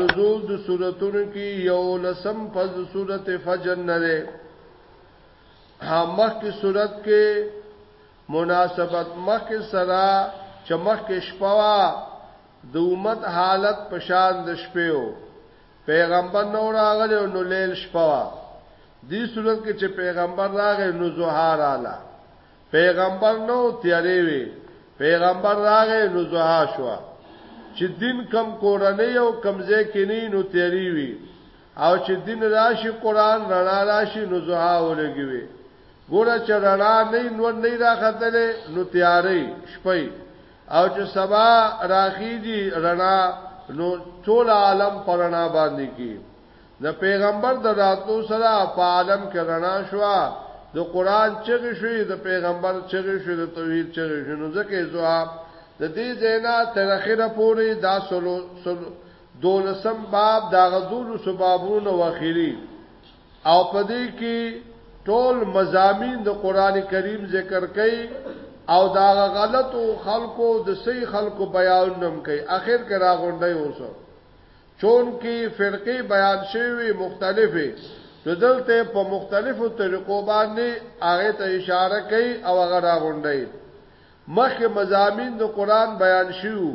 نزول د سورتونو کې یو لسم فز سورت فجر نه ده مخ کې سورت کې مناسبت مخ کې سره چمخ کې شپوا د امت حالت پشان د شپېو پیغمبر نو راغلی نو لیل شپوا دې صورت کې چې پیغمبر راغی نو زوهار اعلی پیغمبر نو تیارې وي پیغمبر راغې نو زها شو چې دین کم کورنۍ او کمزې کې نه نو تیارې وي او چې دین راشي قران رڼا راشي نو زها ولګي وي ګوره چې رڼا نه نور نه راختلې نو تیارې شپې او چې سبا راخیږي رڼا نو ټول عالم پرانا باندې کی د پیغمبر د راتلو سره په عالم کې رڼا شوه د قران چغې شوې د پیغمبر چغې شوې د توحید چغې شوې نو ځکه زوه د دې زینا تر اخره پورې دا سلو سلو دولسم باب دا غدول سبابونو واخیری او پدې کې ټول مزامین د قران کریم ذکر کړي او دا غلطو خلکو د صحیح خلکو بیان نم کړي اخر کې راغونډي اوسه چونکی فرقې بیان شوی وي مختلفې نو دلته په مختلفو طریقو باندې هغه ته اشاره کوي او هغه راغونډي مخکې مزامین د قران بیان شیو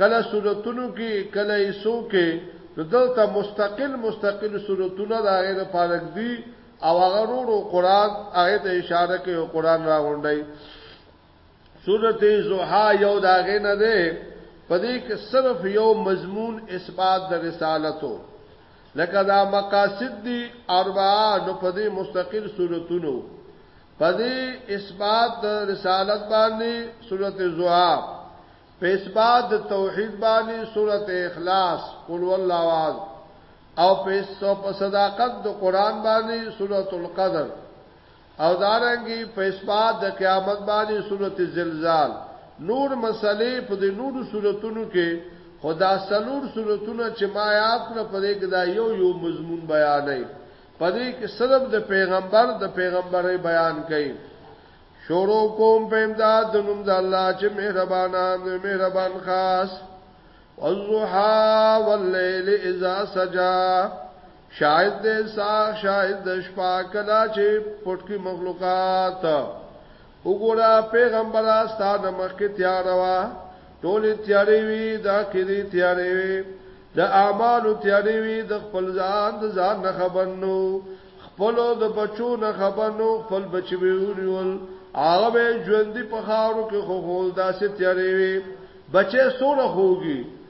کله سورتونو کې کله ایسو کې نو دلته مستقل مستقل سورتونه د هغه د پالک دي او هغه ورو قران هغه ته اشاره کوي او قران راغونډي سورت زوحا یو داغه نه ده په دې کې صرف یو مضمون اثبات د رسالتو لکه دا مقاصد دی اربعه نو په دې مستقل صورتونو په دې اثبات د رسالت باندې سورت زوحا په اثبات د توحید باندې سورت اخلاص قل والله احد او په صداقت د قران باندې سورت القدر او دارنګه په اثبات د قیامت باندې سورت زلزال نور مسئلې په دې نورو سورتونو کې خو دا څلور سورتونه چې ما یاد کړه په دې کې دا یو یو مضمون بیانې په دې کې صرف د پیغمبر د پیغمبري بیان کوي شروع کوم په امداد د نوم د الله چې مهربان دی مهربان خاص والضحى والليل اذا سجى شاید د ساخ شاید د شپا کلا چې پټکی مخلوقات وګوره پیغمبر استاد مخکې تیار وا ټول تیارې وی دا کړي تیارې وی د اعمال تیارې وی د خپل ځان د ځان نه خبر نو خپل د بچو نه خبر نو خپل بچي ویول هغه به ژوند په خاورو کې خو خول داسې تیارې وی بچې سوره خوږي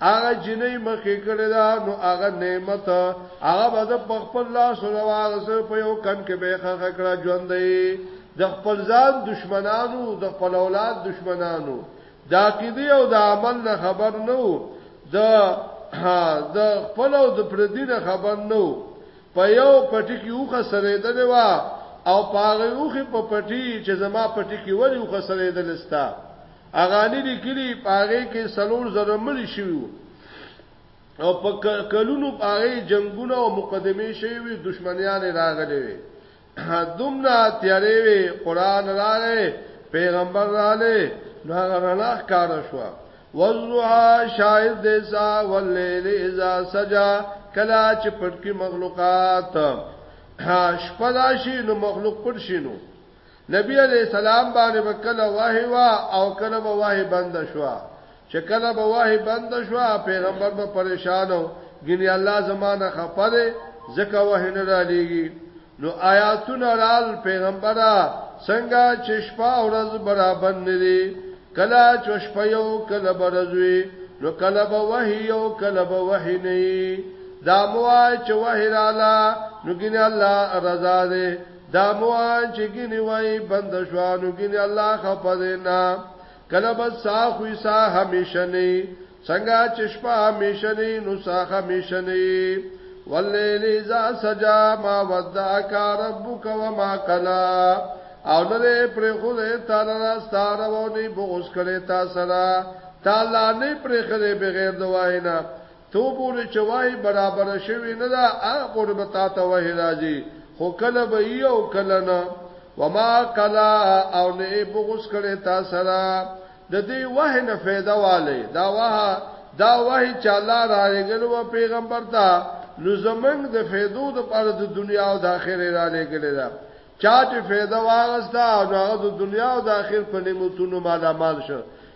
هغه جنې مخې کړی دا نو هغه نعمت هغه به د خپل لاس روانه سره په یو کن کې به خخه کړه ژوندې د خپل ځان دشمنانو د خپل اولاد دشمنانو دا کیدی او د عمل نه خبر نو د د خپل او د پردي نه خبر نو په یو پټی کې وخه سره دلې وا او پاغه وخه په پټی چې زما پټی کې وری وخه سره دلستا اغانی لیکلی پاغه کې سلور زره مل شوی او په کلونو پاغه جنگونه او مقدمه شوی وي دشمنیان راغلي وي دومره تیارې وي قران راغې پیغمبر رااله نو هغه رڼا کار شو وزرها شاهد دیسا واللیل اذا سجا کلا چې پټکی مخلوقات شپه راشي نو مخلوق پټ شي نو نبی علیه السلام باندې به کله وحی وا او کله به وحی بند شوا چې کله به وحی بند شوا پیغمبر به پریشان او ګنې الله زمانه خپره زکه وحی نه را لېږي نو آیاتونه رال پیغمبره څنګه چې شپه او ورځ برابر نه دي کله چې شپه یو کله برزوي نو کله به وحی او کله به وحی نه دا موای چې وحی رااله نو ګنې الله رضا ده دا موان چې ګنی وای بند شوانو ګنی الله خپدینا کله بس ساخوی سا همیشه نه څنګه چې شپه همیشه نه نو سا همیشه نه واللیل اذا سجا ما ودعک ربک وما قلا او نه پر خود تعالی را ستاره و نه بغوس کړي تا سره تعالی نه پر خله بغیر دواینا تو پورې چې وحی برابره شوې نه ده، هغه پورې به تا ته وحی راځي، خو کله به يي او کله نه. وما کلا او نه يې بغض کړی تا سره د دې وحی نه فایده والی، دا وحی دا وحی چې الله رالېږلی وه پېغمبر ته، نو زمونږ د فایدو لپاره د دنیا او د اخرې يې رالېږلې ده، چا چې فایده واخسته نو هغه د دنیا او د اخرې په نعمتونو مالامال شو.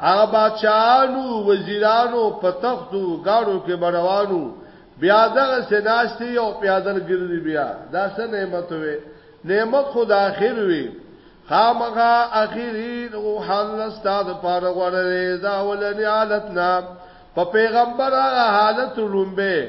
هغه بادشاهانو وزیرانو په تختو غاړو کې بروانو بیا دغه سناشتي یو پیادل ګرځي بیا دا څه نعمت وي نعمت خدا اخر وي خامغه اخیری او حال استاد پار غوړې دا ولنی حالت نه په پیغمبر هغه حالت لومبه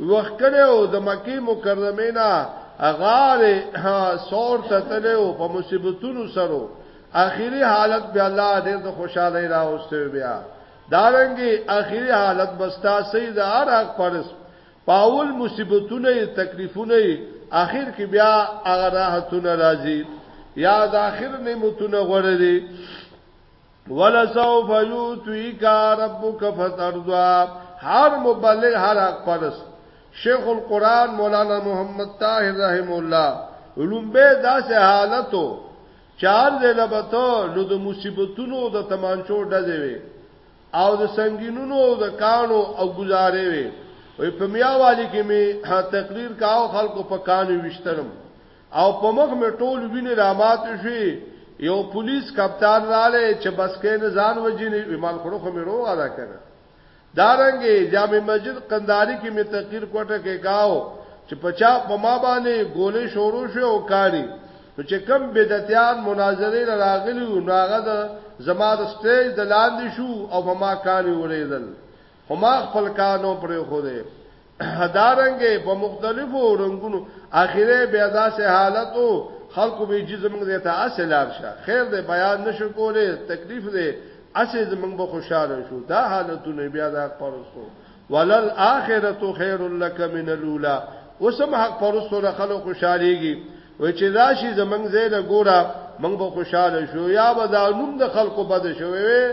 وخت کړو د مکه مکرمه نه غار سور ته تلو په مصیبتونو سره اخیری حالت بیا الله دې د خوشاله راوستي بیا دارنګي اخیری حالت بستا سید هر حق پرس پاول مصیبتونه تکلیفونه اخر کې بیا هغه راحتونه راځي یا د اخر نعمتونه غوړې دي ولسوف یوتیک ربک فترضا هر مبلغ هر حق پرس شیخ القران مولانا محمد طاهر رحم الله لومبه داسې حالتو چار دې لبته نو د مصیبتونو د تمانچو ډزې وي او د سنگینونو د کانو او گزارې وي وي په میاوالي کې می تقریر کاو خلکو په کانو وشترم او په مخ مې ټول وینې رامات شي یو پولیس کپتان رااله چې بس کې نه ځان وجنې ایمان خورو خو مې روغه دا کړه دارنګې جامع مسجد قنداری کې مې تقریر کوټه کې کاو چې پچا په ما باندې ګولې شروع شو او کاری نو چې کم بدعتيان مناظره راغلی نو هغه د زما د سټیج د لاندې شو او په ما کاری وریدل خو ما خپل کانو پرې خو دې دارنګې په مختلفو رنگونو اخیره بیا داسې حالت او خلکو به جزم دې ته اصلار شه خیر دې بیان نشو کوله تکلیف دې اسې زمنګ به خوشاله شو دا حالتونه بیا دا پرستو ولل اخرت خیر لک من الاولى وسم حق پرستو له خلکو خوشاليږي و چې راشي زمنګ زې له ګوره منګ به خوشاله شو یا به دا نوم د خلکو بد شوي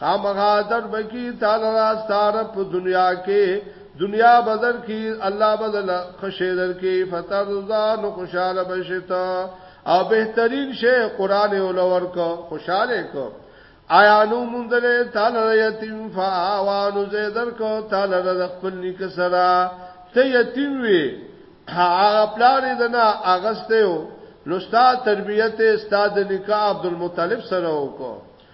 خامغا در بکی تعالی را ستاره په دنیا کې دنیا بدر کی الله بدل خوشی در کی فتر رضا نو خوشاله بشتا او بهترین شی قران ولور کو خوشاله کو آیا نو مندل تعالی یتیم فاوانو زیدر کو تعالی د خپل نیک سره ته یتیم وی هغه پلار دنا اغسته نو ستا تربیت استاد نکاح عبدالمطلب سره وکړه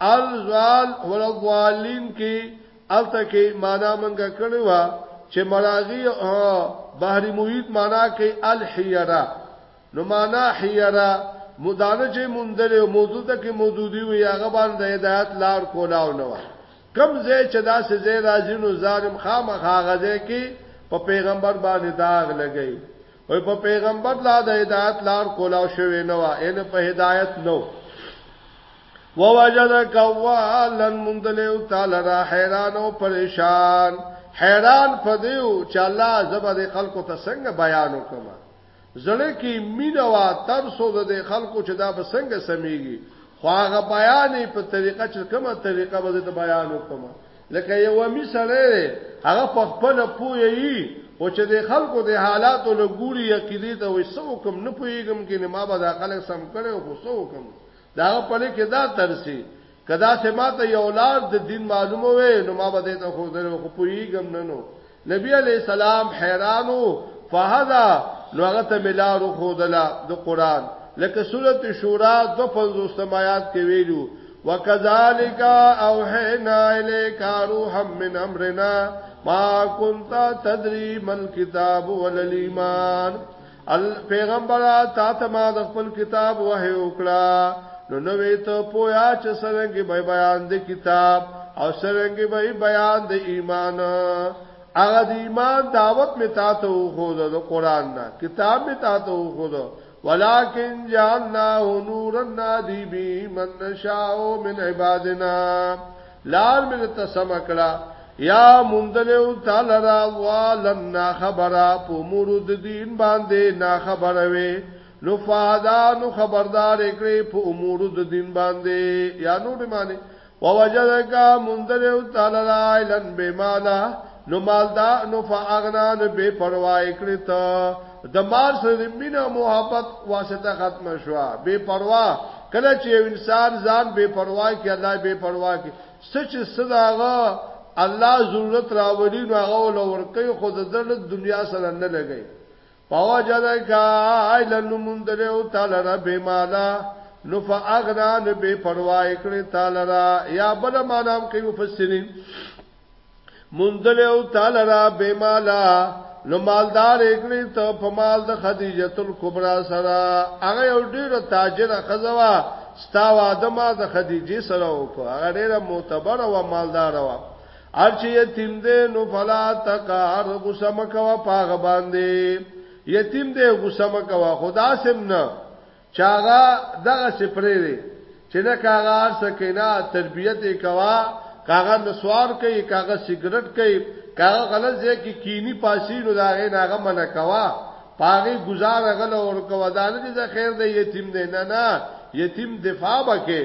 الزال ولضالین کې الته کې معنا منګه کړی و چې مراغي بحری محیط معنا کې الحیره نو معنا حیره مدانه چې مندل او موضوع ته کې موجودي وي هغه باندې هدایت لار کولاو نه و کم زه چې دا سه زه راځي نو ظالم خامخا غزه کې په پیغمبر باندې داغ لګی او په پیغمبر لا د هدایت لار کولاو شوی نه و ان په هدایت نو ووجدک والا مندلیو تعالی را حیران او پریشان حیران پدیو چې الله زبر خلکو ته څنګه بیان وکم زړه کې مینا وا ترسو د خلکو چې دا به څنګه سميږي خو هغه بیان په طریقه چې کومه طریقه به د بیان وکم لکه یو می سره هغه په خپل پوهیږي او چې د خلکو د حالاتو له ګوري عقیده ته وې سو کوم نه پوهیږم کې نه ما به د خلک سم کړي او سو کوم دا په لکه دا ترسي کدا سما ته یو لار د دین معلومه وې نو ما به ته خو درو خو پویګم نه نو نبی علی السلام حیرانو فهدا نو هغه ته ملارو خو دلا د قران لکه سوره شورا 250 آیات کې ویلو وکذالک اوحینا الیک روحا من امرنا ما كنت تدري ما الكتاب ولا الايمان پیغمبر تا ته ما د خپل کتاب وحی وکړه نو نو ته پویا چې سرنګ به بیان د کتاب او سرنګ به بیان د ایمان هغه د ایمان دعوت می تا ته خو د قران نه کتاب می تا ته خو د ولکن جعلناه نورا نادی بی من نشاء من عبادنا لار مې ته سم کړه یا مندلو تعالی را والن نا خبره په امور د دین باندې نا خبره وي نو فادا نو خبردار کړي په امور د دین باندې یا نو دې معنی ووجدک مندلو تعالی را علن بمالا نو مالدا نو فاغنا نو بے پروا کړی ته د مال سره مینه او محبت واسطه ختم شوه بے پروا کله چې انسان ځان بے پروا کې الله بے پروا کې سچ صداغه الله ضرورت راوړي نو هغه ولور کوي خود د دنیا سره نه لګي پاوا جدا کا ایلن مندل او تعالی رب مالا نو فاغنا نو بے پروا کړی تعالی را یا بل مانام کوي مفسرین مندل او تعالی را به مالا نو مالدار اګړي ته په مال د خدیجه تل کبرا سره هغه یو ډیر تاجر خزوا ستا واده ما د خدیجه سره وکړه هغه ډیره معتبر او مالدار و ارچ یتیم دې نو فلا تکار غسم کوا پاغه باندې یتیم دې غسم کوا خدا سم نه چې هغه دغسې پرېږدې چې نه که هغه هر څه کوي، نه تربیت یې کوه، که هغه نسوار کوي، که هغه سګرټ کوي، که هغه غلط ځای کې کیني پاڅي، نو د هغې نه هغه منع کوه، په هغې ګوزار هغه له ورکوه، دا نه چې زه خیر دی یتیم دی، نه نه، یتیم دفاع به کوې.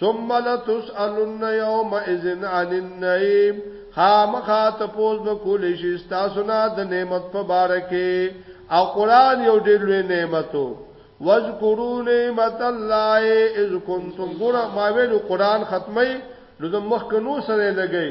ثم لتسالن يومئذ عن النعيم خامخا تپوس به کول شي تاسو نه د نعمت په باره کې او قران یو ډېر لوی نعمتو واذکروا نعمت الله اذ کنتم ګور ما ویل قران ختمي نو د مخکنو سره لګي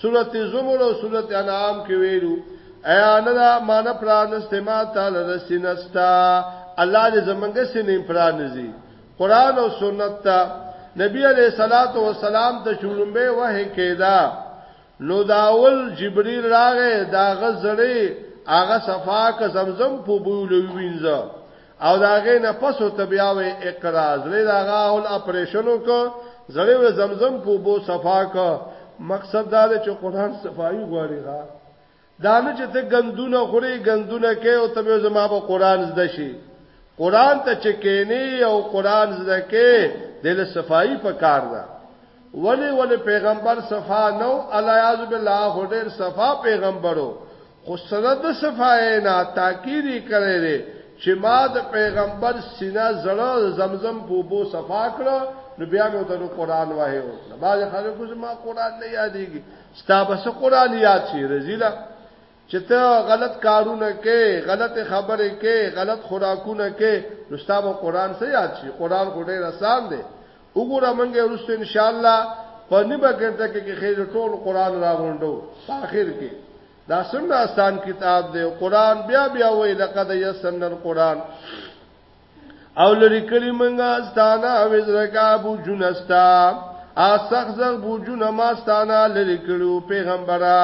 سورت زمر او سورت انعام کې ویلو ایا نه دا مان پرانسته ما تعالی رسینستا الله دې زمونږه سینې پرانځي قران او سنت ته نبی علیہ الصلات والسلام ته شورمبه وه کېدا نو داول جبريل راغې دا غزړې هغه صفا ک زمزم په بولو وینځه او دا غې نه پسو تبیاوې اقرا زړه دا غا اول اپریشنو کو زړه و زمزم په بو صفا کو مقصد دا دی چې قران صفایي غواړي غا دا نه چې ته غندونه خوري غندونه کې او تبه زما په قران زده شي قران ته چې کېنی او قران زده کې د صفایي په کار ده ولی ولی پیغمبر صفا نو الیاذ بالله خو ډیر صفا پیغمبرو خو سره د صفای نه تاکیری کړی دی چې ما د پیغمبر سینه زړه زمزم په بو صفا کړو نو بیا مې ته قرآن وه او بعض خلکو زما قرآن نه یادېږي ستا بس قرآن یاد شي رزیلا چې ته غلط کارونه کې غلط خبرې کې غلط خوراکونه کې نو ستاسو قران سره یاد شي قران خو ډېر آسان دی وګوره مونږ ورسته ان شاء الله په نیمه ګرځه کې خیر ټول قران راغونډو اخر کې دا څنګه آسان کتاب دی قران بیا بیا وې لقد یسن القران او لری کلی منګه ستانه وزرکا بوجونستا ا سخزر بوجونه ما ستانه لری کړو پیغمبره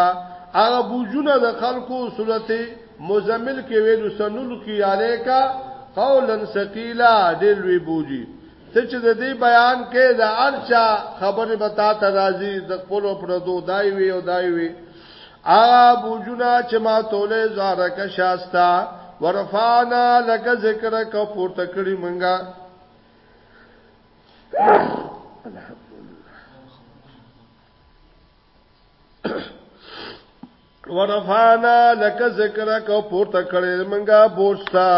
هغه بوجونه د خلکو سورته مزمل کې ویلو سنل کی الیکا قولا ثقيلا ډېر لوی بوجي ته چې د دې بیان کې د ارچا خبره بتا ته راځي د خپل پردو دای وی او دای وی آغا بوجونا چې ما توله زارک شاستا ورفانا لکه ذکر کا پورته کړی منګه ورفانا لکه ذکر کا پورته کړی منګه بوستا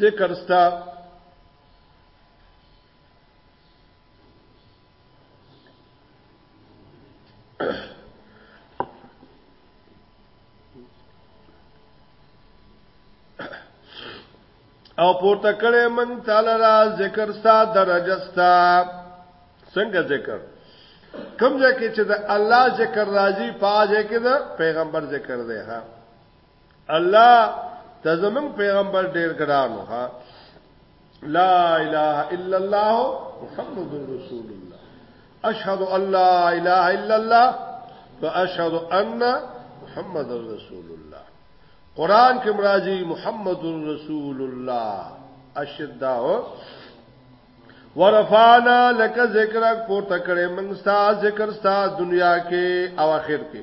ذکر ستا او پورته کړي مونږ تعالی را ذکر ستا درجه ستا څنګه ذکر کوم ځکه چې د الله ذکر راځي پاجه کې د پیغمبر ذکر دی ها الله ته زمون پیغمبر ډیر ګرانو ها لا اله الا الله محمد رسول الله اشهد ان لا اله الا الله واشهد ان محمد رسول الله قران کې مرাজি محمد رسول الله اشداء ورفانا لك ذکرک پورته کړې موږ ستا ذکر ستا دنیا کې او آخر کې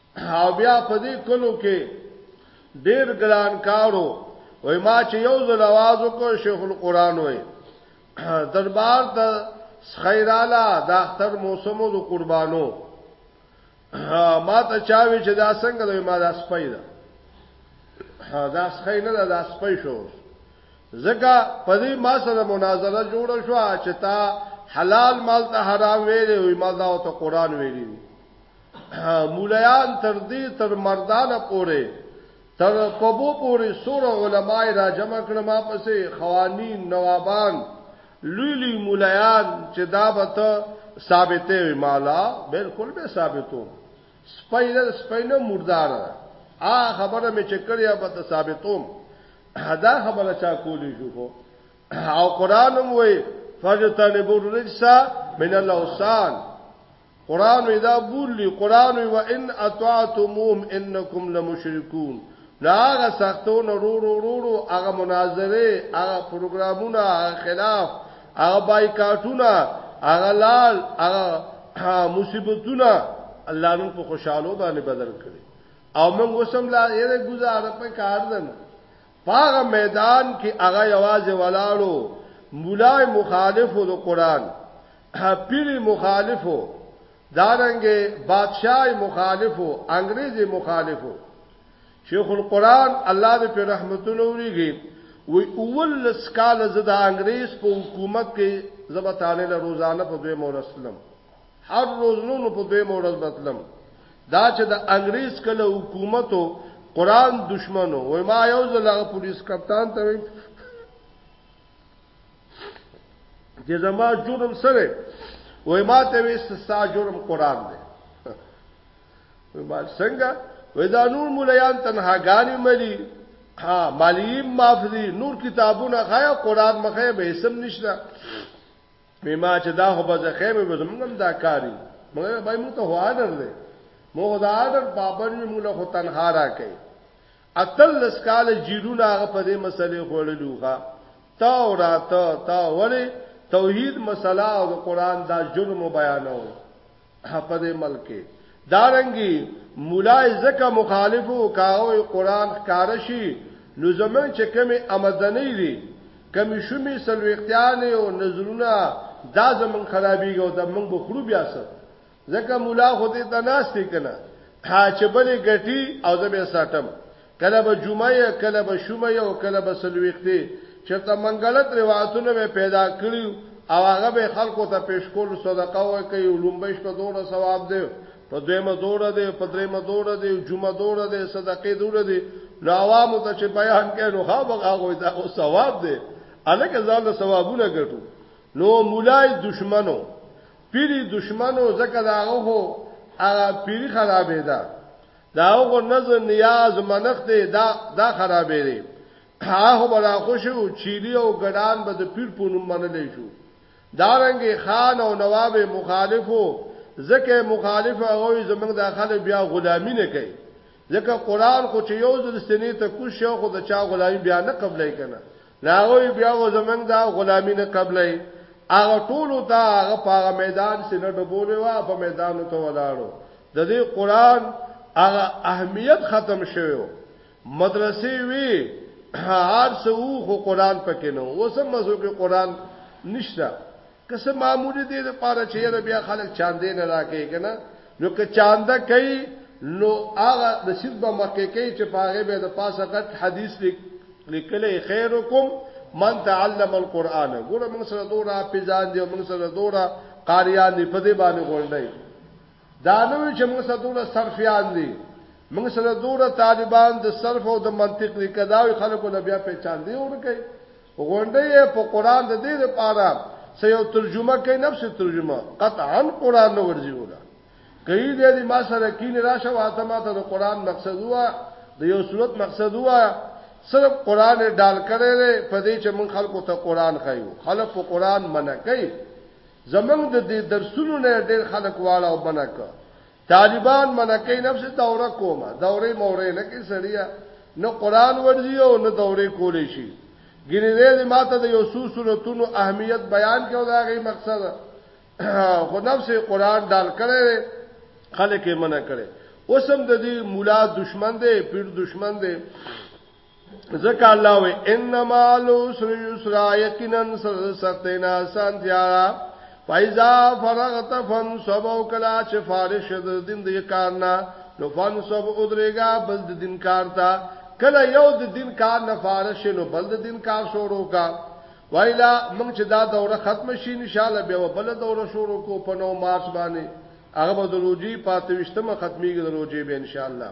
او بیا په دې کلو کې ډیر ګران کارو وای ما چې یو ځل आवाज وکړ شیخ القرآن وای دربار ته خیراله د اختر موسمو د قربانو ما ته چاوي چې دا څنګه د ما داس پیدا دا څخه نه دا داس پي شو زګه په دې ما سره مناظره جوړ شو چې تا حلال مال ته حرام ویلې وي ما دا ته قران ویلې مولایان تر دې تر مردانه پورې تر پبو پورې سور علماي را جمع کړه ما پسې خوانین نوابان لوی لوی مولایان چې دا به ته ثابتې وي مالا بالکل به ثابتو سپینه سپینه مردار آ خبره مې چې کړیا به ته ثابتوم دا خبره چا کولی شو خو او قران هم وای فجتنبوا الرجس من الاوثان قران وی دا بولی قران وی وان اطعتموهم انکم لمشرکون نو هغه سختونه رو رو رو رو هغه مناظره هغه پروګرامونه هغه خلاف هغه بایکاټونه هغه لال هغه مصیبتونه الله نن په خوشاله باندې بدل کړي او موږ وسم لا یې گزاره په کار دنو پاغه میدان کې هغه یوازې ولاړو مولای مخالفو د قران پیری مخالفو دارنګ بادشاہ مخالفو انګريزي مخالفو شیخ القران الله دې په رحمتونو وريږي وی اول سکال زده انګريز په حکومت کې زبطانه له روزانه په دوی مورسلم هر روز نو نو په دوی مورز بتلم دا چې د انګريز کله حکومتو قران دشمنو وای ما یو ځل هغه پولیس کپتان ته وی چې زما جرم سره وای ما ته وی ستا جرم قران دی وای ما څنګه وای دا نور مليان تنها غاني ملي ها مالی معافذي نور کتابونه خایا قران مخه به اسم نشته مما چې دا خو به زه خیمه به زمونږ هم دا کاری مګر بای مو ته هو آرډر دی مو دا آرډر بابر می مولا خو تنها را کوي اتل لسکال جیرونه هغه په دې مسلې خوړلوخه تا او را تا تا ولی توحید مسله او قران دا جرم بیانو په دې ملک کې دارنګي مولای زکه مخالفو کاوي قران ښکارشي نو زمون چې کمی امدنی دي کمی شومي سلوختيان او نظرونه دا زمون خرابيږي او د مونږ بخرو بیا سر زکه مولا خو دې تناستې کنه ها چې بلې ګټي او زبې ساتم کله به جمعه یا کله به شومه یو کله به سلويخته چرته منګلت روایتونه به پیدا کړی او هغه به خلکو ته پیش کول صدقه ورکړي لومبش په دوره ثواب دی په دویمه دوره دی په دریمه دوره دی جمعه دوره دی صدقه دوره دی نو عوامو ته چې بیان کړي نو هغه هغه دا او ثواب دی الکه ځان له ثوابونه ګټو نو مولای دشمنو پیری دشمنو زکه دا هغه هغه پیری خرابې ده دا هغه نظر نیاز منخت دا دا خرابې دی هغه بلا خوشو چيلي او ګډان به د پیر په نوم منلې شو دارنګ خان او نواب مخالفو ځکه مخالف هغه زمنګ داخله بیا غلامی نه کوي ځکه قران خو چې یو ځل سنې ته کوشو خو د چا غلامی بیا نه قبلای کنه ناغوی بیا و زمنګ دا غلامی نه قبلې هغه ټولو ته هغه پاغه میدان سینه ډبولې وا په میدان ته ولاړو د دې قران هغه اهمیت ختم شوو مدرسې وی هر څو خو قران پکې نو وسم مزو کې قران نشته که څه معمولی دی د پاره چې یره بیا خلک چاندې نه راکې کنه نو که چانده کوي نو هغه د سیس به مخکې کوي چې پاغه به د پاسه غټ حدیث لیک لیکلې خیرکم من تعلم القرآن ګوره موږ سره دورا پیزان دی موږ سره دورا قاریان دی په دې باندې غونډي دا نو چې موږ سره دورا صرفیان دی موږ سره دورا طالبان د صرف او د منطق لیکداوی خلکو لبیا په چاندې ورکړي غونډه یې په قران د دې لپاره سې یو ترجمه کوي نفس ترجمه قطعا قران نو ورځي وره کوي دې ما سره کین راشه واته ما ته د قران مقصد وا د یو صورت مقصد وا صرف قران ډال کړي لري په دې چې من خلکو ته قران خایو خلک په قران منع کوي زمنګ د دې درسونو نه ډېر خلک واړه او منع کوي طالبان منکې نفس دوره کومه دورې مورې نه کې سړیا نه قران ورځي او نه دورې کولې شي ګینه دې ماته د یو څو سنتونو اهمیت بیان کړو دا غي مقصد خو نفس قران ډال کړي خلک یې منع کړي اوسم د دې مولا دشمن دی پیر دشمن دی ځکه الله وې انما العسر یسرا یقینا سختینا سانتیا فایزا فرغت فنصب او کلا چې فارغ شد دین دې کارنا نو فنصب ادریګا بل د دین کارتا کله یو د دین کار نه فارغ شنو بل د دین کار شروع کا وایلا موږ چې دا دوره ختم شي ان شاء الله بیا بل دوره شروع کو په نو مارچ باندې هغه به د روجي پاتويشتمه ختميږي د روجي به ان شاء الله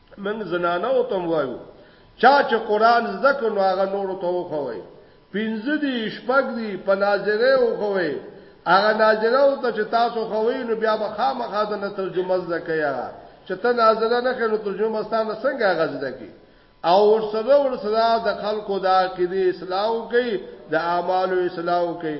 من زنانه او تم وایو چا چې قران زکه نو هغه نور ته وخوي پنځه دی شپږ دی په ناظره وخوي هغه ناظره او ته چې تاسو خوي نو بیا به خامخا د ترجمه زکیا چې ته ناظره نه کړو ترجمه ستانه څنګه غزده کی او ورسره ورسره د خلکو د عقیده اسلام کوي د اعمالو اسلام کوي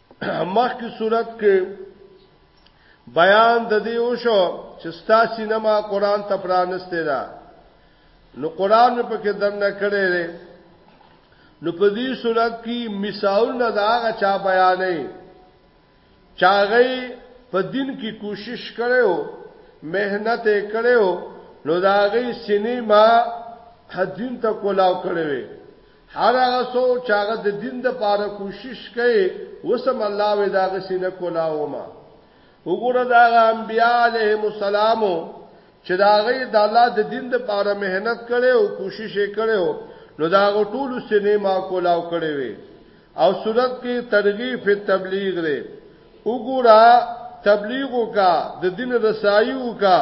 مخکې صورت کې بیان د دې وشو چې ستا سینما قران ته پرانسته ده نو قران په کې دنه کړي لري نو په دې صورت کې مثال نه دا هغه چا بیانې چاغې په دین کې کوشش کړو مهنت یې کړو نو دا غي سینما حدین ته کولاو کړو هر هغه سو چاغه د دین د پاره کوشش کوي وسم الله وې داغه سینه کولاو ما وګوره دا انبیاء علیهم السلام چې دا غي د الله د دین د پاره مهنت کړي او کوشش یې کړي نو دا ټول سینه ما کولاو کړي وي او صورت کې ترغیب په تبلیغ لري وګوره تبلیغو کا د دین رسایو کا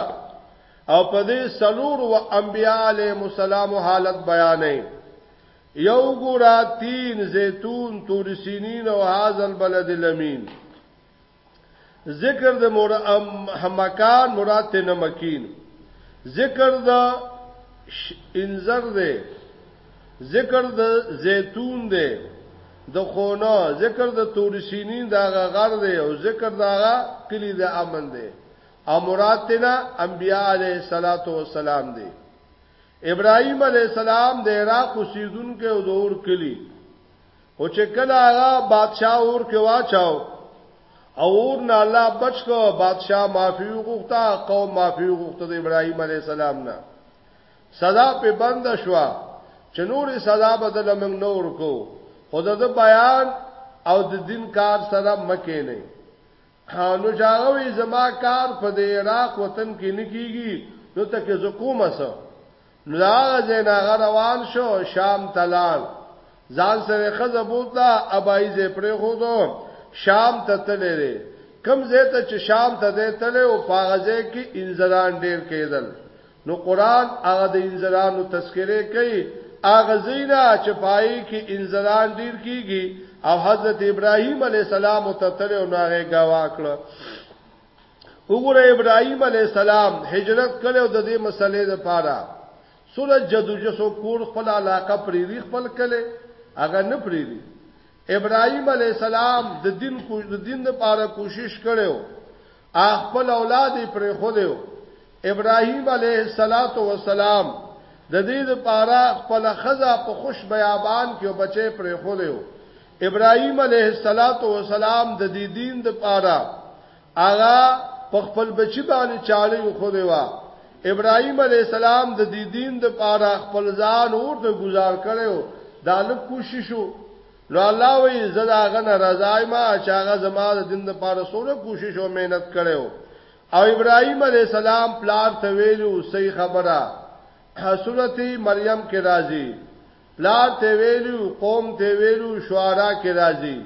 او په دې سلور و انبیاء علیهم السلام حالت بیانې یو ګورا تین زیتون تور سینین او هاذ البلد الامین ذکر د مور مکان مراد ته نمکین ذکر د انذر ده ذکر د زیتون ده د خونه ذکر د تور سینین دا غر ده او ذکر دا کلی د امن ده او مراد تینا انبیاء علیه الصلاۃ والسلام دی ابراهیم علیه السلام د عراق اوسیدونکو او دور کلی او چې کله هغه بادشاہ اور کې واچاو او اور نه الله بچ کو بادشاہ معافي وغوښتا قوم معافي وغوښته د ابراهیم علیه السلام نه سزا په بند شو چې نور سزا بدل موږ نور کو خود د بیان او د دین کار سره مکه نه نو جاغوي زما کار په دې عراق وطن کې نکېږي نو ته کې زکوم اسه نو هغه زینا روان شو شام تلال ځان سره خزه بوتلا ابای زې پرې خو دو شام ته تللې کم زه ته چې شام ته دې تلې او پاغزه کې انزران ډېر کېدل نو قران هغه د انذرانو تذکره کوي هغه زینا چې پای کې انذران ډیر کیږي او حضرت ابراهیم علی السلام ته تل او ناغه گوا کړ وګوره ابراهیم علی السلام هجرت کړو د دې مسلې لپاره سورج جدوجسو کور خپل علاقه پریری خپل کله هغه نه پریری ابراهيم عليه السلام د دین کو د دین لپاره کوشش کړو خپل اولاد پر خو دیو ابراهیم علیه الصلاۃ والسلام د دې لپاره خپل خزا په خوش بیابان کې بچي پر خو دیو ابراهیم علیه الصلاۃ والسلام د دې دین لپاره اغا په خپل بچی باندې چاړي خو دیوا ابراهيم عليه السلام د دې دین د پاره خپل ځان اور ته گزار کړو دا لږ کوشش وو نو الله وی زدا غنه رضای ما چاغه زما د دین د پاره سوره کوشش او مهنت کړو او ابراهیم علی السلام پلار ته ویلو صحیح خبره حسرت مریم کې راځي پلار ته ویلو قوم ته ویلو شعرا کې راځي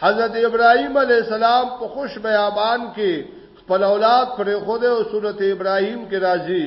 حضرت ابراهیم علی السلام په خوش بیابان کې خپل اولاد پر خوده او سورته ابراهیم کې راځي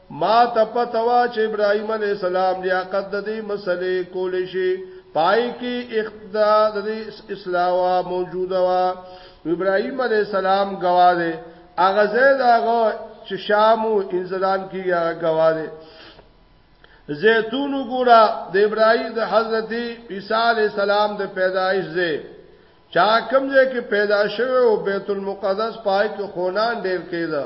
ما ته پته وه چې ابراهیم علیه السلام لیاقت د دې مسلې کول شي پای کې اقتدا د اسلاوا موجوده وا ابراهیم علیه السلام گواذه اغه زید اغه چې شام او انزلان کیږي هغه گواذه زیتون ګورا د ابراهیم د حضرت عیسی علی السلام د پیدایش زه چا کوم ځای کې پیدا شوه او بیت المقدس پای کې خونان ډیر کېده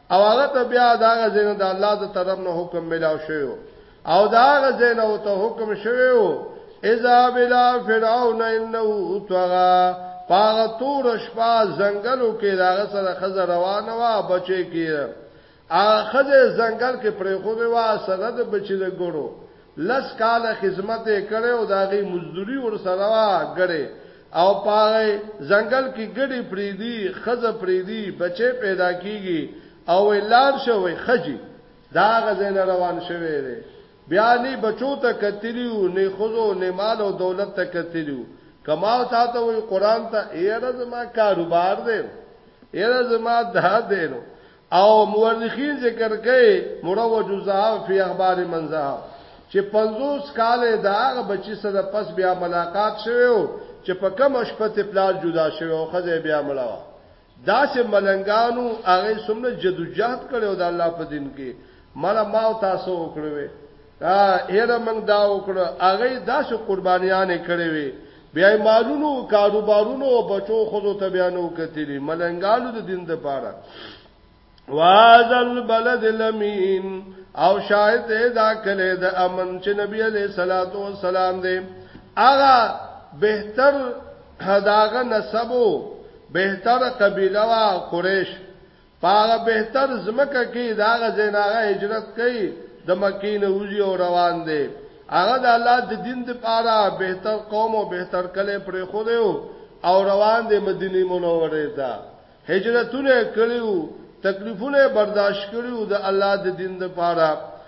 او هغه ته بیا دا غزنه د الله د طرف نه حکم ملاو شوی او دا غزنه او ته حکم شوی او اذا بلا فرعون انه طغى پاغه تور شپه زنګلو کې دا سره خزه روانه وا بچي کې اخزه زنګل کې پرې خو دی وا سره د بچی د ګورو لس کال خدمت کړي او داغي مزدوري ور سره وا غړي او پاغه ځنګل کې ګډي پریدي خزه پریدي بچي پیدا کیږي او لار شوی خجی دا غزین روان شوی دی بیا نه بچو ته کتلیو نه خزو نه مال او دولت ته کتلیو کما او تا ته وی قران ته ایره زما کاروبار دی ایره زما دا دی نو او مورخین ذکر کوي مروج الذهب فی اخبار من ذهب چې 50 کال د هغه بچی سره پس بیا ملاقات شوو چې په کوم شپه ته پلار جدا شوو او خزه بیا مړوا دا سه ملنګانو هغه سمره جدوجہد کړو د الله په دین کې مړه ما او تاسو وکړو هر موږ دا وکړو هغه داسې قربانیانې کړې وي بیا مالونو کاروبارونو او بچو خودو ته بیانو کتلی ملنګانو د دین د پاره وازل بلد لمین او شاید دا کله د امن چې نبی علیہ الصلوۃ والسلام دې اغا بهتر هداغه نسبو بهتر قبیله وا قریش پاغه بهتر زمکه کې دا غزیناغه هجرت کوي د مکې نه وځي او روان دي هغه د الله د دین لپاره بهتر قوم او بهتر کله پرې خو دی او روان دي مدینه منوره ته هجرتونه کړیو تکلیفونه برداشت کړیو د الله د دین لپاره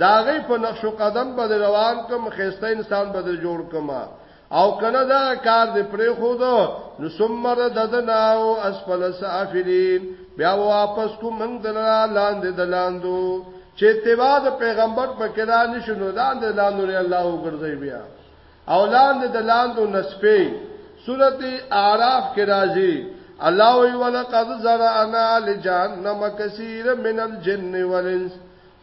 دا غي په نقش قدم به روان کوم خسته انسان به جوړ کوم او کنه دا کار دې پرې خو دو نو سمر ددنا او اسفل سافلین بیا واپس کوم من دلا لاندې دلاندو چې اتباع د پیغمبر په کړه نشو نو لاندې لاندو لري الله وګرځي بیا او لاندې دلاندو نسپي سورته اعراف کې راځي الله وی ولقد زرعنا لجهنم كثير من الجن والانس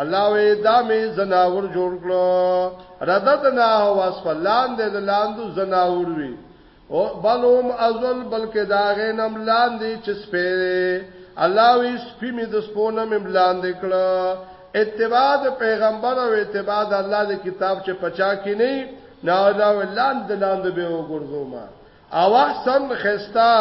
الله وې دامې زناور جوړ کړو رددنا واسف لاندې د لاندو زناور وی او بلوم ازل بلکې دا غینم لاندې چې سپېره الله وې سپې مې د سپونه مې لاندې کړو اتباع د پیغمبر او اتباع د الله د کتاب چې پچا کې نه نه دا لاند لاند به وګرځو ما او احسن خستا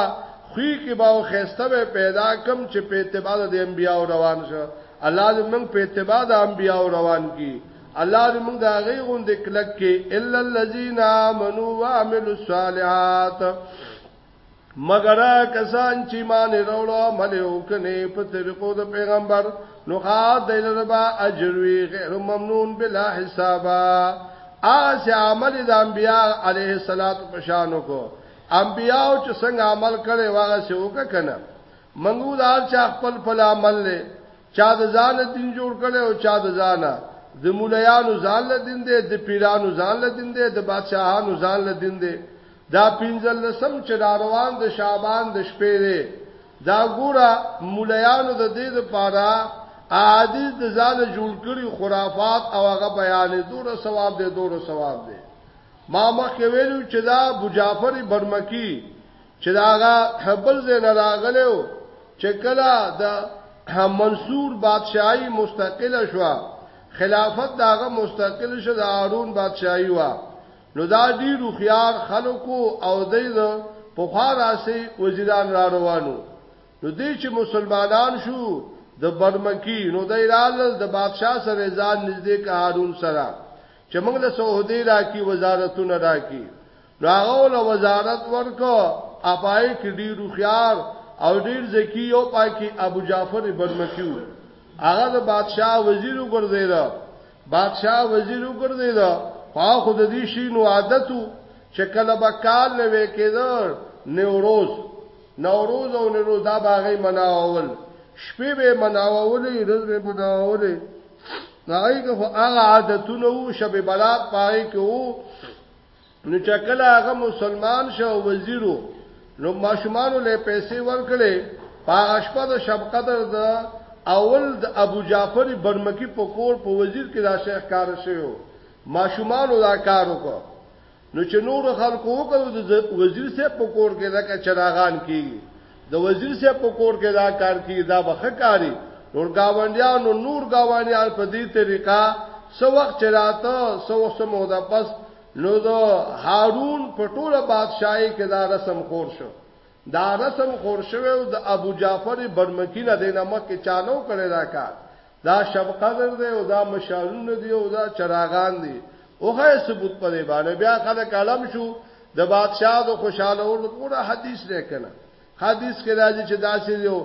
خوی کې باو خسته به پیدا کم چې په اتباع د انبیاء روان شه الله دې موږ په اتباع د انبیاء روان کی الله دې موږ دا غي غوند کلک کې الا الذين امنوا وعملوا الصالحات مگر کسان چې مان وروړو ملي وکنه په طریقو د پیغمبر نو خاص دیل ربا اجروی غیر ممنون بلا حسابا آسی عمل دا انبیاء علیه السلام پشانو کو انبیاء چې څنګه عمل کړي واغه سه وکړه کنه منګو دا چا خپل خپل عمل له چا د ځان دین جوړ کړي او چا د ځان د مولیانو ځان له دین دی د پیرانو ځان له دین دی د بادشاهانو ځان له دین دی دا پنځلسم چې دا روان د شعبان د شپې دی دا ګوره مولایانو د دې لپاره احادیث د ځاله جوړ کړي خرافات او هغه بیان دوره ثواب دی دوره ثواب دی ما مخکې ویلو چې دا ابو جعفر برمکی چې دا هغه خپل زین راغلو چې کله د منصور بادشاہي مستقله شو خلافت داغه مستقل شو د هارون بادشاہي وا نو دا ډیر هوښیار خلکو او دی د پخوا راسي وزیران را روانو نو دی چې مسلمانان شو د برمکی نو د ایران د بادشاہ سره ځان نږدې که هارون سره چې موږ له سعودي راکی وزارتونه راکی نو هغه ول وزارت ورکو اپای کې ډیر خيار او ډیر زکی او پای کې ابو جعفر برمکیو هغه د بادشاہ وزیر وګرځیدا بادشاہ وزیر وګرځید خو خو د دې شي نو عادتو چې کله به کال نه وکیدو نوروز نوروز او نوروز دا باغې مناول شپې به مناولې ورځ به مناولې نو هغه هغه عادتونه وو شب برات پاره کې وو نو چکلا هغه مسلمان شو وزیرو نو ماشومانو له پیسې ورکړې پاغه شپه د شب قدر د اول د ابو جعفر برمکی په کور په وزیر کې دا شیخ کار شوی ماشومانو دا کار وکړ نو چې نور خلکو وکړو د وزیر سه په کور کې دا چراغان کیږي د وزیر سه په کور کې دا کار کیږي دا بخه کاری نور گاونډیان نو نور گاونډیان په دې طریقه سو وخت چراته سو وخت مودا پس نو د هارون په ټوله بادشاہي کې دا رسم خور شو دا رسم خور شوی او د ابو جعفر برمکی نه دینه مکه چانو کړی دا کار دا شب قدر دی او دا مشارون دی او دا چراغان دی اوغه ثبوت په دی باندې بیا خلک علم شو د بادشاہ د خوشاله ورته پورا حدیث نه کنه حدیث کې راځي چې دا سې یو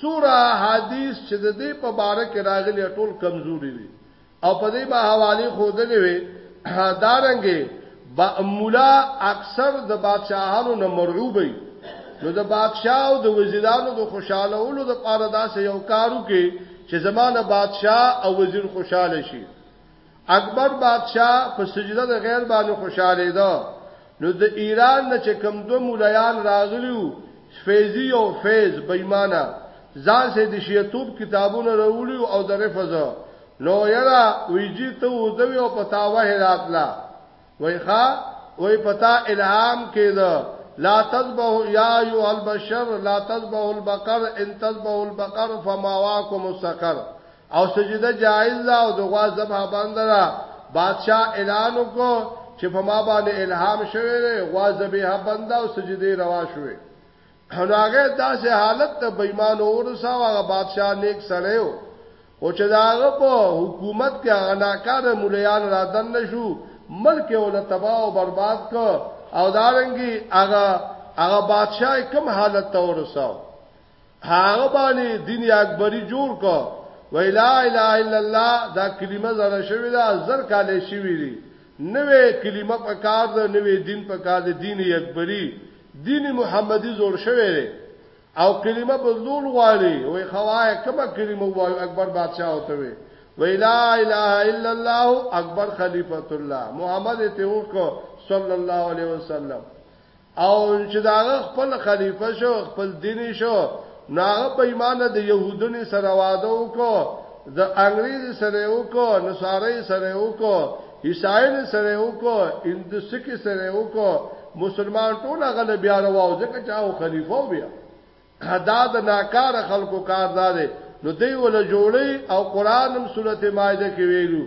سوره حدیث چې د دې په باره کې راغلي ټول کمزوري دي او په دې به حواله خودلې وي دارنګې با مولا اکثر د بادشاہانو نه مرعوب وي نو د بادشاہ او د وزیرانو د خوشاله ولو د پاره داسې یو کارو کې چې زمانه بادشاہ او وزیر خوشاله شي اکبر بادشاہ په سجده د غیر باندې خوشاله ده نو د ایران نه چې کوم دوه مولایان راغلي وو، فیضي او فیض، بې ایمانه، ځان سره یې د شیعه توب کتابونه راوړي وو او د رفض، نو یاره وایي جي ته اوده وې او په تا وحې راتله، وایي ښه، وایي په تا الهام کېده، لا تذبحوا یا ایها البشر لا تذبحوا البقر ان تذبحوا البقر فماواکم السقر، او سجده جائز ده او دغه ذبح باندې ده بادشاہ اعلان وکړ چې په ما باندې الهام شوی دی غوا ذبح باندې او سجده روا شوی هغه داسې حالت ته بېمان اورسا هغه بادشاہ نیک سره و او چې داغه په حکومت کې هغه ناکاره مليان را دن نشو ملک ول تباہ او برباد کو او دارنګي هغه هغه بادشاہ کم حالت ته ورساو هغه باندې دین اکبری جوړ کو وی لا اله الا الله دا کلمه زره شوی دا زر کاله شوی دی نوې کلمه په کار ده نوې دین په کار ده دین اکبری دین محمدی جوړ شوی دی او کلمه بدلول غواړي وی خوای کما کلمه وای اکبر بادشاہ ہوته وی وی لا اله الا الله اکبر خلیفۃ الله محمد ته وکړه صلی الله علیه وسلم او چې داغه خپل خلیفہ شو خپل دین شو ناغه په ایمان د يهودونی سره واده وکړو د انګريز سره وکړو نصارای سره وکړو عیسایل سره وکړو اندسکی سره وکړو مسلمان ټول غل بیا رواو ځکه چې او خلیفہ بیا دا د ناکار خلکو کار دا دی نو دی ول جوړي او قران هم سورته مائده کې ویلو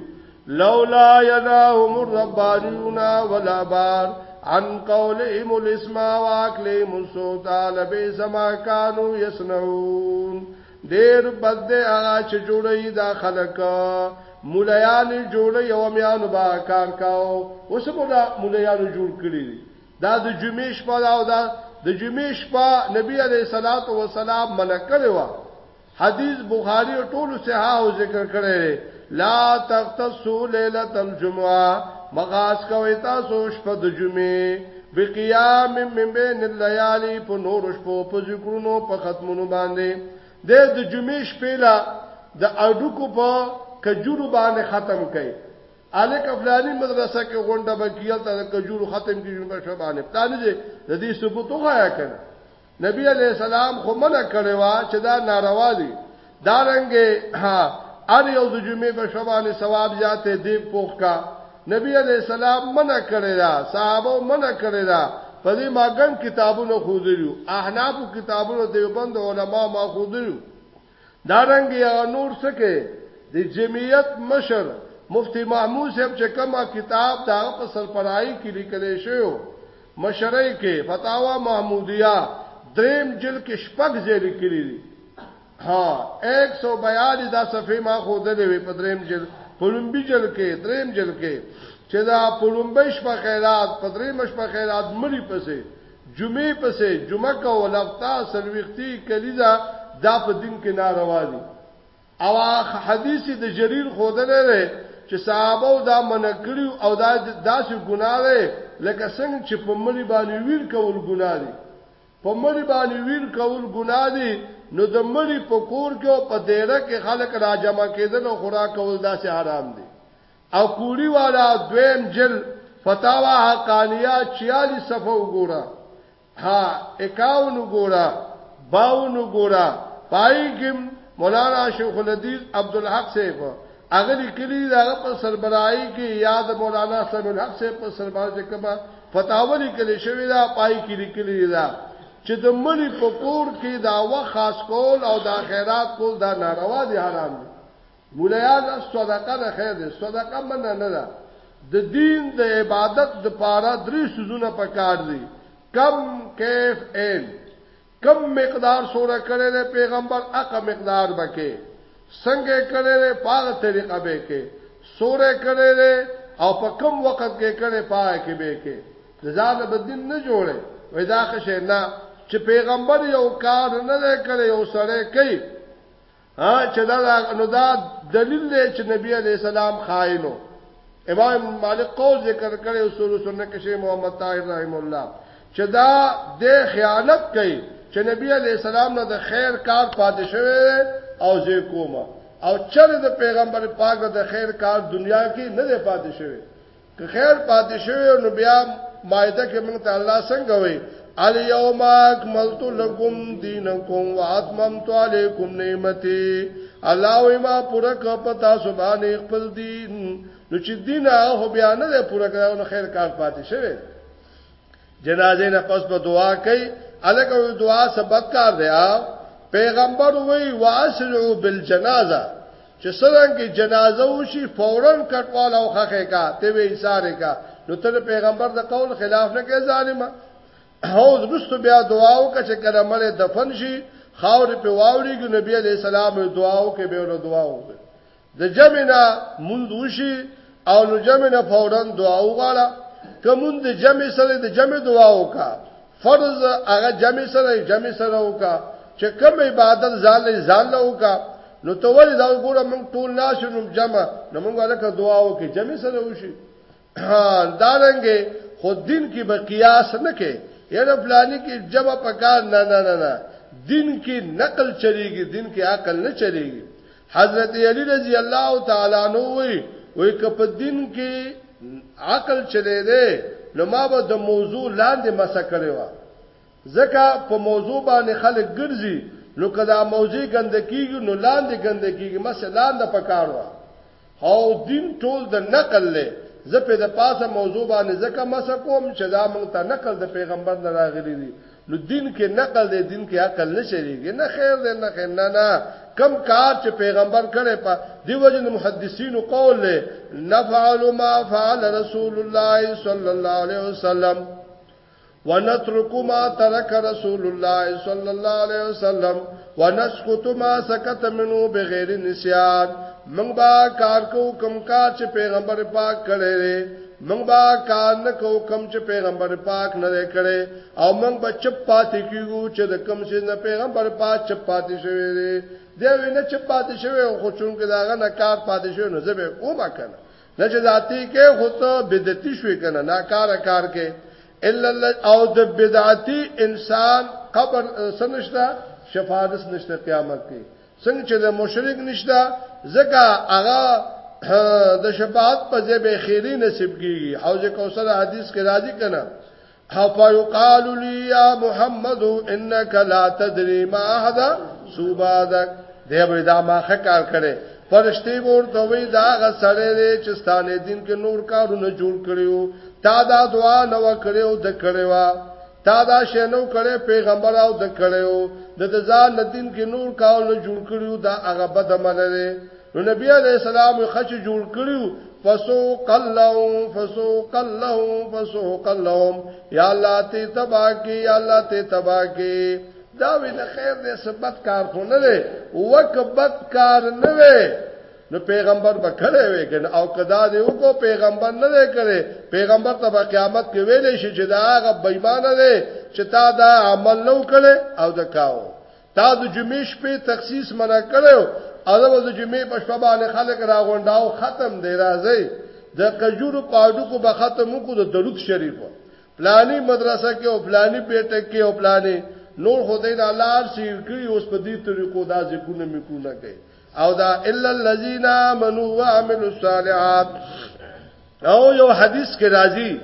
لولا يناهم الربانيون ولا بار عن قولهم الاسم واكلهم الصوت لبئس ما كانوا يصنعون ډیر بد دی هغه چې جوړي دا خلک مولایان جوړي او میان با کار کاو اوس مولا مولایان جوړ کړی دا د جمعې شپه دا او دا د جمعې شپه نبی عليه صلوات و سلام منع کړی و حدیث بخاری او ټول صحاح ذکر کړی لا تختصوا ليله الجمعه مغاس کوي تاسو شپه د جمعې بقیام من بین الليالي په نور شپو په ذکرونو په ختمونو باندې د د جمعې شپې لا د اډوکو په کجورو باندې ختم کړي الک افلانی مدرسه کې غونډه به کیل ته کجور ختم کیږي په شبانه پلان دې د دې ثبوت وغایا کړ نبی علی السلام خو منع کړی وا چې دا ناروا دي دا رنګ ار یو د جمعې په شبانه ثواب زیاتې دی پوخ کا نبی علی السلام منع کړی دا صحابه منع کړی دا په دې ماګن کتابونو خو دریو احناف کتابونو دیوبند علما ما خو دریو دارنګ هغه نور څه کې د جمعیت مشر مفتی محمود صاحب چې کومه کتاب دا په سرپرایی کې لیکل شوی مشرۍ کې فتاوا محمودیه دریم جل کې شپږ ځای لیکلي دي ها 142 دا صفحه ما خو دلې وې په دریم جل پلومبي جل کې دریم جل کې چې دا پلومبي شپه خیرات په دریم شپه خیرات مړي پسې جمعی پسې جمعه کول افتا سلويختی کلیزه دا په دین کې ناروا دي او حدیث د جریر خودل لري چې صحابه دا منکړي او دا داسې ګناه ده لکه څنګه چې په مړي باندې ویر کول ګناه دي په مړي باندې ویر کول ګناه دي نو د مړي په کور کې او په دیره کې خلک راجمع کېدل او خوراک کول داسې حرام دي او کوړی والا دویم جل فتاوا حقانیه 46 صفحه وګوره ها 51 وګوره 52 وګوره پایګم مولانا شیخ الحدیث عبدالحق صاحب هغه لیکلی دا په سربراهی کې یاد مولانا صاحب الحق صاحب په سربراهی کې کما فتاوا لیکل شوی دا پای کې لیکلی دا چې د ملي پکور کې دا و خاص کول او دا خیرات کول دا ناروا دي حرام دي مولایانه صدقه د خیر ده صدقه منع نه ده د دین د عبادت د پاره درې سوزونه پکار دي کم کیف عین کم مقدار سوره کړي ده پیغمبر اقا مقدار بکې څنګه کړي ده پاغه طریقه به کې سوره کړي ده او په کم وخت کې کړي پاغه کې به کې ځان به دین نه جوړه وای دا خشه نه چې پیغمبر یو کار نه کړي یو سره کوي ها چې دا نو دا دلیل دی چې نبی علی السلام خائنو امام مالک قول ذکر کړي اصول سنت کې شیخ محمد طاهر رحم الله چې دا د خیانت کوي چې نبی علی السلام نه د خیر کار پاتې شوی او زه کومه او چر د پیغمبر پاک د خیر کار دنیا کې نه دی پاتې شوی که خیر پاتې شوی نو بیا مایده کې موږ ته الله څنګه وي الیوم اکملت لکم دینکم واتممت علیکم نعمتي الله وی ما پوره کړ په تاسو باندې خپل دین نو چې دین هغه بیا نه پوره کړو نو خیر کار پاتې شوی جنازه نه پس په دعا کوي الکه وی دعا سبب کار دی پیغمبر وی واسرعوا بالجنازه چې څنګه جنازه وشي فورا کټوال او خخه کا ته وی ساره کا نو تر پیغمبر د قول خلاف نه کې ظالما هو زبست بیا دعا او کچ کله مړ دفن شي خاور په واوري کې نبی عليه السلام دعا او کې به له دعا او د جمع نه مونږ وشي او نو جمع نه فورا دعا وغواړه کومون د جمع سره د جمع دعا وکا فرض هغه جمع سره جمع سره وکا چې کوم عبادت ځان له ځان له وکا نو ته ولې دا وګوره موږ ټول ناشو نو جمع نو موږ ولکه دعا وکي جمع سره وشي دارنګه خو دین کې به قیاس نه کې یره پلانې کې جبا پکار نه نه نه نه دین کې نقل چریږي دین کې عقل نه چریږي حضرت علی رضی الله تعالی عنہ وی وی کپ دین کې عقل چلے دے نو ما به د موضوع لاندې مسه کړی و ځکه په موضوع باندې خلک ګرځي نو کدا موضوع ګندکیږي نو لاندې ګندکیږي مسه لاندې پکار و هو دین ټول د نقل له زه په د پاسه موضوع باندې زکه مس کوم چې دا مونږ ته نقل د پیغمبر نه راغلی دی نو دین کې نقل دی دین کې عقل نه شریږي نه خیر دی نه خیر نه نه کم کار چې پیغمبر کړي په دی وجه محدثین قول له نفعل ما فعل رسول الله صلی الله علیه وسلم ونترک ما ترک رسول الله صلی الله علیه وسلم ونسکت ما سکت منو بغیر نسیان موږ با کار کو کم کار چې پیغمبر پاک کړي موږ با کار نه کو کم چې پیغمبر پاک نه کړي او موږ به چپ پاتې کیږو چې د کم چې نه پیغمبر پاک چپ پاتې شوی دی دی وینه چپ پاتې شوی خو چون کې داغه نه کار پاتې شوی نو زبې کومه کنه نه چې ذاتی کې خو ته بدعتي شوې کنه ناکاره کار کې الا او د بدعتي انسان قبر سنشتہ شفاعت نشته قیامت کې څنګه چې د مشرک نشته زکه هغه د شفاعت په ځای به خیری نصیب کیږي حوض کوثر حدیث کې راځي کنه فیقال لی یا محمد انک لا تدری ما هذا صوبادک دی به دا ما خکار کړي فرشتي ورته وی دا غسړې دې چې ستانه دین کې نور کارونه جوړ کړیو تا دا دعا نو کړیو د کړیوا تا دا شنو کړي پیغمبر او د کړیو د ځان دین کې نور کارونه جوړ کړیو دا هغه بد عمل دی نو نبی علیہ السلام خچ جوړ کړیو فسوق اللهم فسوق اللهم فسوق اللهم یا الله ته تبا کی یا الله ته تبا کی دا وی د خیر دې سبت کار خو نه دی وکبت کار نه وی نو پیغمبر به کړه وی کنه او کدا دې وکړو پیغمبر نه دی کړي پیغمبر ته په قیامت کې ویلې شي چې دا هغه بېمانه دی چې تا دا عمل نو کړي او دا کاو تا د جمعې شپې تخصیص منع کړو اول د جمعې په شپه باندې خلک راغونډاو ختم دی راځي د کجورو پاډو کو به ختم کو د درود شریف پلانی مدرسه کې او پلانی بیٹک کې او پلانی نور خدای نه لار سیر کړی اوس په دې طریقو دا ذکرونه میکونه کوي او دا الا الذين امنوا وعملوا الصالحات او یو حدیث کې راځي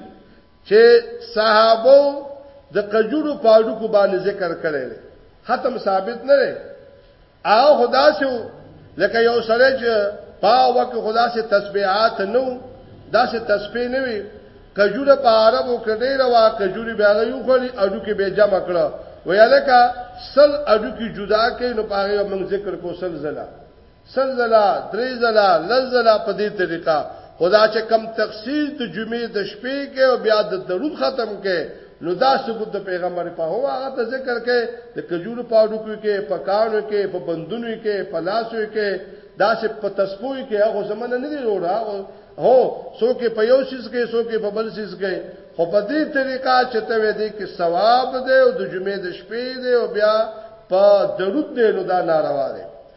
چې صحابو د قجورو پاډو کو باندې ذکر کړي ختم ثابت نه لري او خدا سو لکه یو سره چې پا وک خدا سي تسبيحات نو دا سي تسبيح نه وي کجوره په عربو کې ډېر وا کجوري بیا یو خوري اډو کې به جمع کړه ویاله کا سل اډو کې جدا کې نو پاره موږ ذکر کو سل زلا سل ځله درې ځله لس ځله په دې طریقه خدا چې کم تفسیر د جمعې د شپې کې او بیا د درود ختم کې نو دا ثبوت د پیغمبر په هو هغه ته ذکر کې د کجورو پاډو کې په کانو کې په بندونو کې په لاسو کې دا چې په تسبوی کې هغه زمونه نه دی وروړه هو سو کې په یو شیز کې سو کې په بل شیز کې خو په دې طریقه چې ته وې دې کې ثواب دی او د جمعې د شپې دی او بیا په درود دی نو دا ناروا دی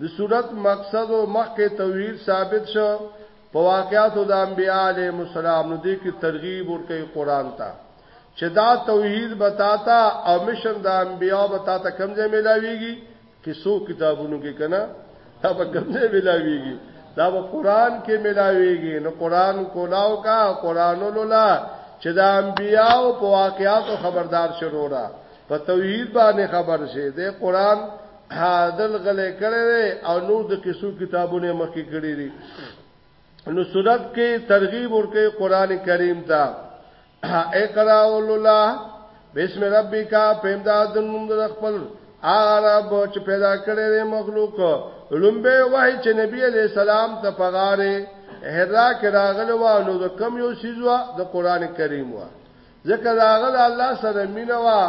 د سورت مقصد او مخکې توحید ثابت شو په واقعاتو د انبیاء علیهم السلام نو دې کې ترغیب ورکړي قران ته چې دا توحید بتاتا او مشن د انبیاء بتاتا کمزې ملاويږي کیسو کتابونو کې کنه دا به کمزې ملاويږي دا به قران کې ملاويږي نو قران کولاو کا قران لولا چې دا انبیاء په واقعاتو خبردار شروع را په توحید باندې خبر شي د قران عادل غلې کړي او نور د قصو کتابونه مخکې کړي دي نو صورت کې ترغیب ورکه قران کریم ته اقرا الله بسم ربک پیمداد نوم د خپل عرب چې پیدا کړي مخلوق لومبه وای چې نبی علی سلام ته پغاره هرا کې راغلو نو د کم یو سیزوا د قران کریم وا ځکه داغه د الله سره مینه وا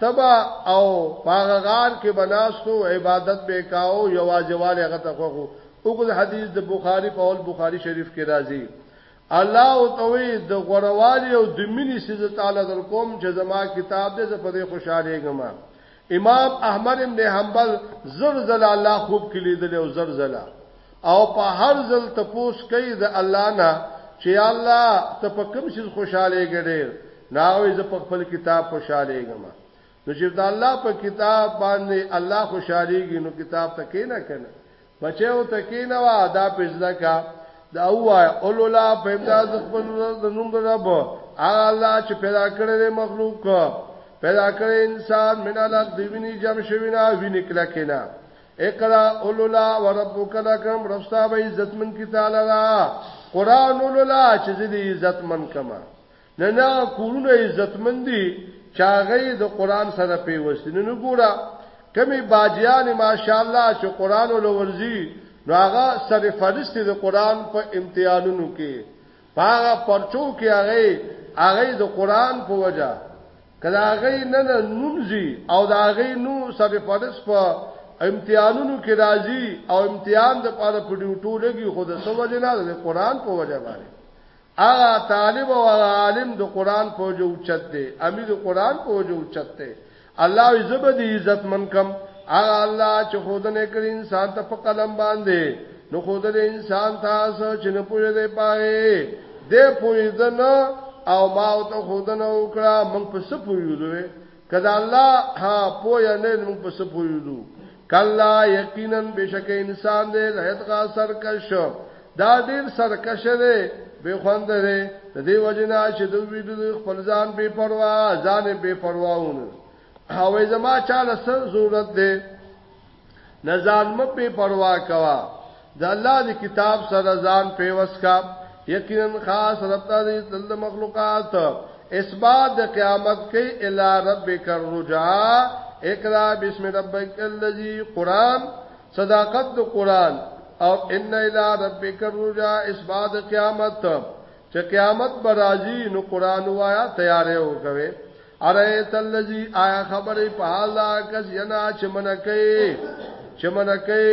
تبا او پاغه غار کې بناستو عبادت به کاو یواځواله هغه ته خوغو وګل حدیث د بخاری په اول بخاری شریف کې راځي الله او توي د غوروالي او د مینې سيزه تعالی در کوم چې زما کتاب دې زه په دې خوشاله ګما امام احمد ابن حنبل زر زل الله خوب کې لیدل او زر زل او په هر زل تپوس کوي د الله نه چې الله ته په کوم شي خوشاله ګډیر ناوې ز په خپل کتاب خوشاله ګم نو چې د الله په کتاب باندې الله خوشاليږي نو کتاب ته کینه کنه بچیو تکینوا دا پزده کا دا وای اولولا په امداد خپل د نوم رب هغه الله چې پیدا کړی دی مخلوق پیدا کړی انسان من الله دی ویني جام شوینا ویني کلا کینا اقرا اولولا وربک لکم رب صاحب عزتمن کی تعالی را قران اولولا چې دې عزتمن کما نه نه کورونه عزتمن دي چاغې د قران سره پیوستین نه ګوره کمی باجیان ماشاءالله چې قران ولورځي نو هغه سره فرست د قران په امتحانونو کې هغه پرچو کې هغه هغه د قران په وجا کله هغه نه نه نومځي او دا هغه نو سره فرست په امتحانونو کې راځي او امتحان د پاره په ډیوټو لګي خود سو وجه نه د قران په وجه باندې هغه طالب او هغه عالم د قران په وجه اوچت دی امی د قران په وجه اوچت دی الله یې زبدي عزت من کم هغه الله چې خودنه کړی انسان ته په قلم باندې نو خودنه انسان تاسو چې نه پوهې دی پاره دې پوهې او ما او ته خودنه وکړه من په څه پوهې کدا الله ها پویا نه موږ په سپویلو کلا یقینا بشک انسان دې لهت غا سرکش دا ډیر سرکش دی به خوند دی د دې وجنا چې د ویډو خپل ځان بے پروا ځان بے پرواونه هاوې زما چاله سر ضرورت دی نه ځان مې په پروا کوا د الله د کتاب سره ځان پیوس کا یقینا خاص رب ته د مخلوقات اثبات د قیامت کې الی ربک الرجاء اقرا بسم ربک الذی قران صداقت د قران او ان الی ربک الرجاء اثبات قیامت چې قیامت برازي نو قران وایا تیارې وکوي ارایت الذی آیا خبرې په حال کس ینا چې منکې چې منکې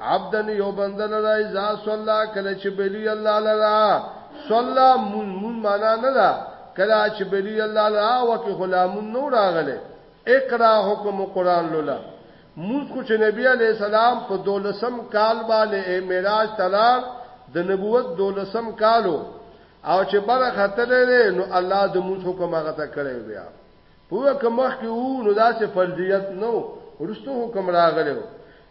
عبدن یو بندل راي ذا صلا کله چې بلی الله لرا صلا مون مون معنا نه دا کله چې بلی الله لرا وکي غلامون نو راغله اقرا حکم قران لولا موږ خو چې نبی علی السلام په دولسم کال باندې معراج تلار د نبوت دولسم کالو او چې بر خطرې نو الله د موږ حکم هغه ته کړی بیا پوه کمخ کې وو نو داسې فرضیت نو ورستو حکم راغلو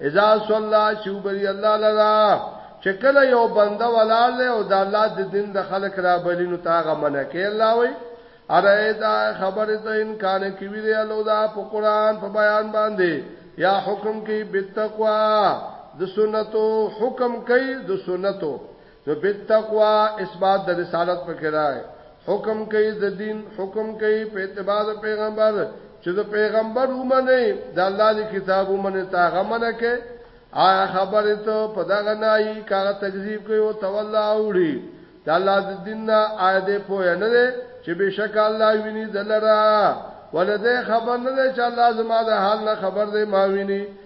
اذا صلى شوبري الله لرا چې کله یو بنده ولال او د الله د دین د خلق را بلینو تاغه منه کې الله وي اره دا خبر ته ان کان کې وی دی الله دا په قران په بیان باندې یا حکم کې بتقوا د سنتو حکم کوي د سنتو نو بالتقوا اثبات د رسالت په کې راغی حکم کوي د دین حکم کوي په اتباع د پیغمبر چې د پیغمبر ومنه د الله د کتاب ومنه تا غمنه کې آیا خبره ته په دغه نای کاغه تکذیب کوي او تولا اوړي د الله د دین نه آیا دې پوه نه ده چې بشک الله ویني دلرا ولده خبر نه ده چې الله زما د حال نه خبر دی ما ویني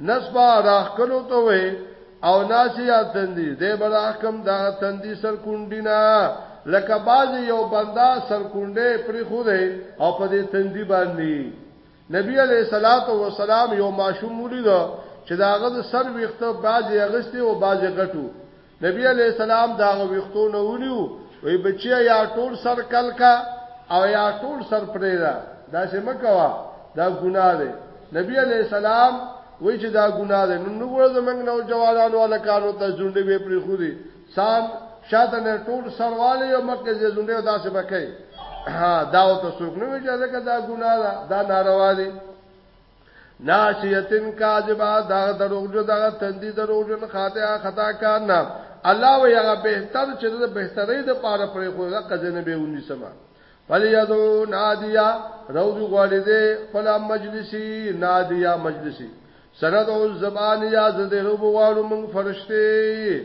نسبا راخلو ته وې او ناسیا تندی دې بر احکم دا تندی سر کونډینا لکه باز یو بندا سر کونډه پرې خو دې او په دې تندی باندې نبی علیہ الصلات والسلام یو ماشوم ولید چې داغه سر ویخته باز یغسته او باز غټو نبی علیہ السلام دا ویختو نه ونیو وی بچیا یا ټول سر کل کا او یا ټول سر پرې دا دا څه مکوا دا ګناه ده نبی علیہ السلام وی چې دا ګناه ده نن وګوره زمنګ نو جوانانو الکانو ته ژوندې به پرې خو دي سان شاته نه ټول سرواله یو مکه زې ژوندې دا څه بکې ها دا او ته څوک نه وی چې دا ګناه ده دا ناروا ده ناشیتن کاذبا دا دروغ جو دا تندی دروغ جن خاطئه خطا کارنا الله و یغه بهتر چې د بهترۍ د پاره پرې خو دا قزنه به ونی سما فلیدو نادیا روز غواړي دې خپل مجلسی نادیا مجلسی سند او زبان یا زده روب غواړو موږ فرشته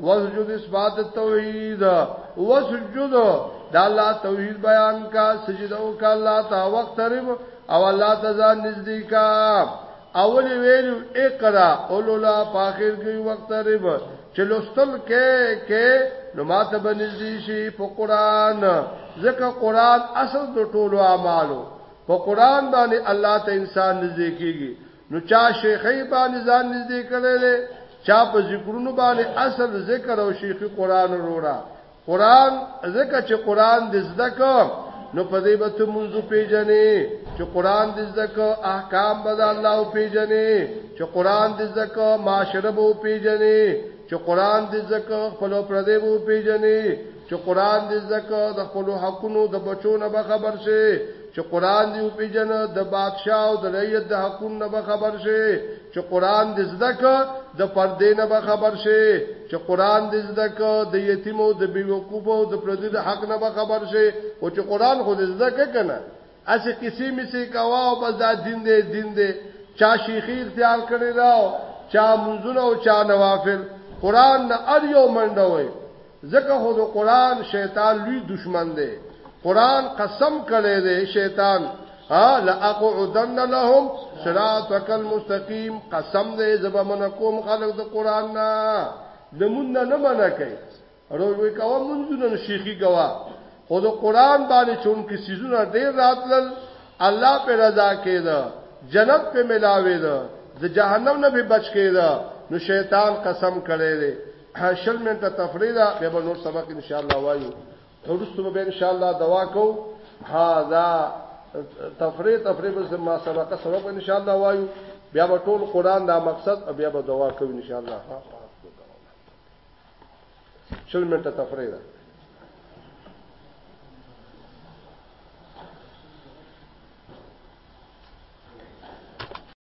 وسجد اثبات التوحید وسجد دا الله توحید بیان کا سجده او کا الله تا وخت ترب او الله تزان نزدې کا اول ویلو اقرا اولولا پاخر کی وخت ترب چلوستل کې کې نو ماته بنزدې شي په قران ځکه قران اصل د ټولو اعمالو په قران باندې الله ته انسان نزدې کیږي نو چا شیخی باندې ځان نږدې کړی دی چا په ذکرونو باندې اصل ذکر او شیخی قران وروړه قران ځکه چې قران د زده کو نو په دې به ته منځ پیژنې چې قران د زده کو احکام به د الله پیژنې چې قران د زده کو معاشره به پیژنې چې قران د زده کو خپل پر دې به پیژنې چې قران دې زکه د خپل حقونو د بچو نه به خبر شي چې قران دې په جن د بادشاہ او د رعیت د حقونو نه به خبر شي چې قران دې زکه د پردې نه به خبر شي چې قران دې زکه د یتیمو د بیوقوفو د پردې د حق نه به خبر شي او چې قران خو دې زکه کنه اسه کسی می سي کوا او بس دا دین دې دین دې چا شیخی اختیار کړی راو چا منځونه او چا نوافل قران نه ار یو منډه وای ځکه خو د قران شیطان لوی دشمن دی قران قسم کړی دی شیطان ها لاقعدن لهم صراطك المستقيم قسم دې زب من کوم خلق د قران نه نمون نه نه منع کوي روي کوا منځونه شيخي کوا خو د قران باندې چون کې سيزونه ډېر راتلل الله په رضا کېده جنت په ملاوي ده د جهنم نه به بچ کېده نو شیطان قسم کړی دی شل منټه تفریح ده بیا به نور سبق ان شاء الله وایو ورسته به ان شاء الله دوا کو ها دا تفریح تفریح به ما سبق سبق ان شاء الله وایو بیا به ټول قران دا مقصد بیا به دوا کو ان شاء الله شل منټه تفریح ده